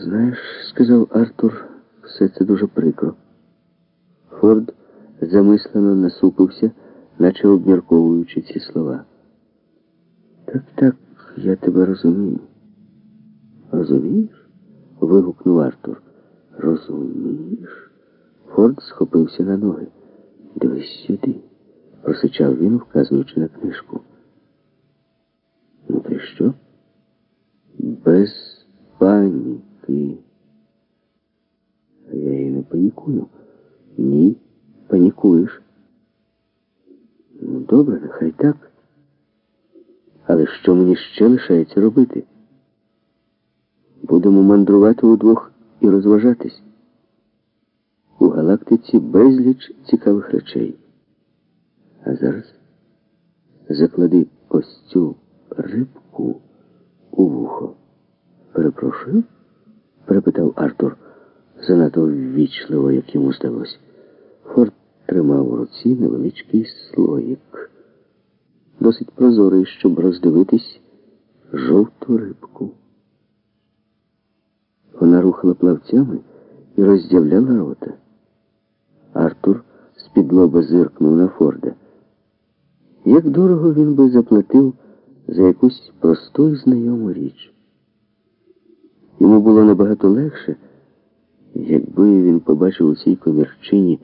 Знаєш, сказав Артур, все це дуже прикро. Форд замислено насупився, наче обмірковуючи ці слова. Так, так, я тебе розумію. Розумієш? вигукнув Артур. Розумієш? Форд схопився на ноги. Дивись сюди, просичав він, вказуючи на книжку. Ну, ти що? Без паніки. А я її не панікую. Ні, панікуєш. Ну, добре, нехай так. Але що мені ще лишається робити? Будемо мандрувати удвох і розважатись. У галактиці безліч цікавих речей. А зараз заклади ось цю рибку у вухо. Перепрошую? Перепитав Артур занадто ввічливо, як йому здалось. Форд тримав у руці невеличкий слоїк, досить прозорий, щоб роздивитись жовту рибку. Вона рухала плавцями і роздявляла рота. Артур з-під лоба зиркнув на Форда. Як дорого він би заплатив за якусь просту і знайому річ. Йому було набагато легше, якби він побачив у цій комірчині,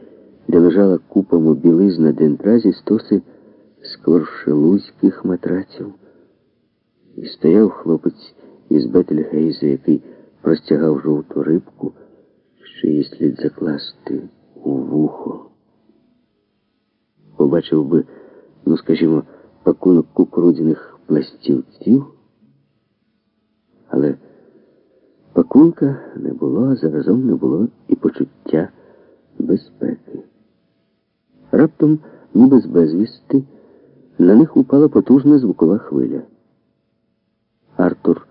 де лежала купами білизна дендразі стоси скоршелузьких матраців. І стояв хлопець із Бетельгейза, який простягав жовту рибку, що її слід закласти у вухо. Побачив би, ну, скажімо, пакунок кукурудзяних пластівців, але пакунка не було, а заразом не було і почуття безпеки. Раптом, ніби з безвісти, на них упала потужна звукова хвиля. Артур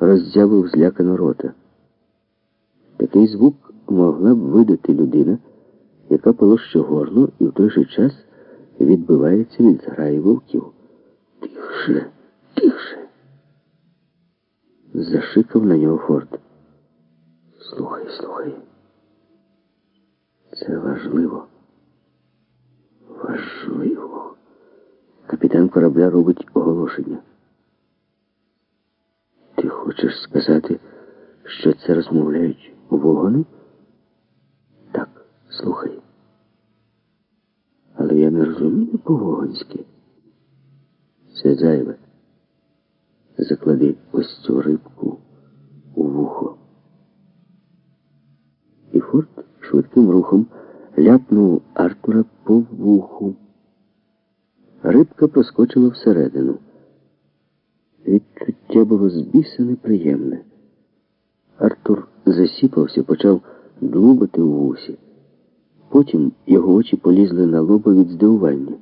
роззявив злякано рота. Такий звук могла б видати людина, яка полоще горло і в той же час відбивається від зграї вовків. Тихше, тихше. Зашикав на нього Форд. Слухай, слухай. Це важливо. Важливо. Капітан корабля робить оголошення. Ти хочеш сказати, що це розмовляють вогони? Так, слухай. Але я не розумію по-вогонськи. Це зайве. Заклади ось цю рибку у вухо. Швидким рухом ляпнув Артура по вуху. Рибка проскочила всередину. Відчуття було збіса неприємне. Артур засіпався, почав длубати у вусі. Потім його очі полізли на лоба від здивування.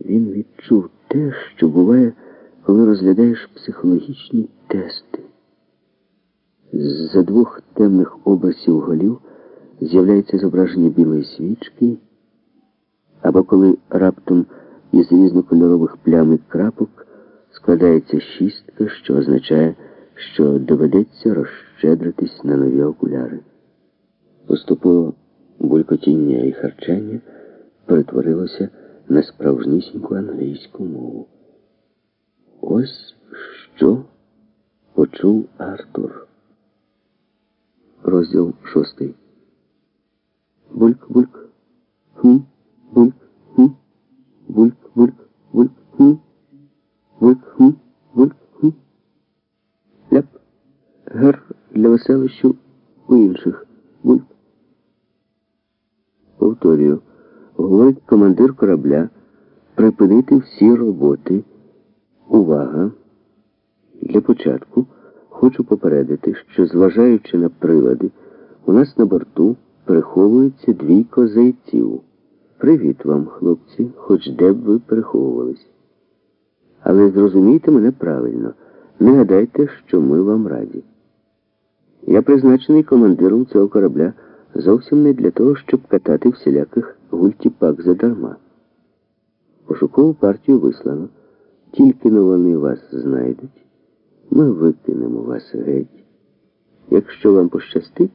Він відчув те, що буває, коли розглядаєш психологічні тести. З-за двох темних образів голів з'являється зображення білої свічки, або коли раптом із різнокольорових плям і крапок складається шістка, що означає, що доведеться розщедритись на нові окуляри. Поступово булькотіння і харчання перетворилося на справжнісіньку англійську мову. Ось що почув Артур. Розділ шостий. Бульк, бульк, хм, бульк, хм, бульк, бульк, бульк, хм, бульк, хм, бульк, хм. Ляп. Гер для веселищу у інших. Бульк. Повторюю, говорить командир корабля припинити всі роботи. Увага! Для початку хочу попередити, що, зважаючи на прилади, у нас на борту переховується двійко зайців. Привіт вам, хлопці, хоч де б ви переховувались. Але зрозумійте мене правильно, не гадайте, що ми вам раді. Я призначений командиром цього корабля зовсім не для того, щоб катати всіляких гультіпак задарма. Пошукову партію вислано. Тільки но вони вас знайдуть, ми викинемо вас геть. якщо вам пощастить,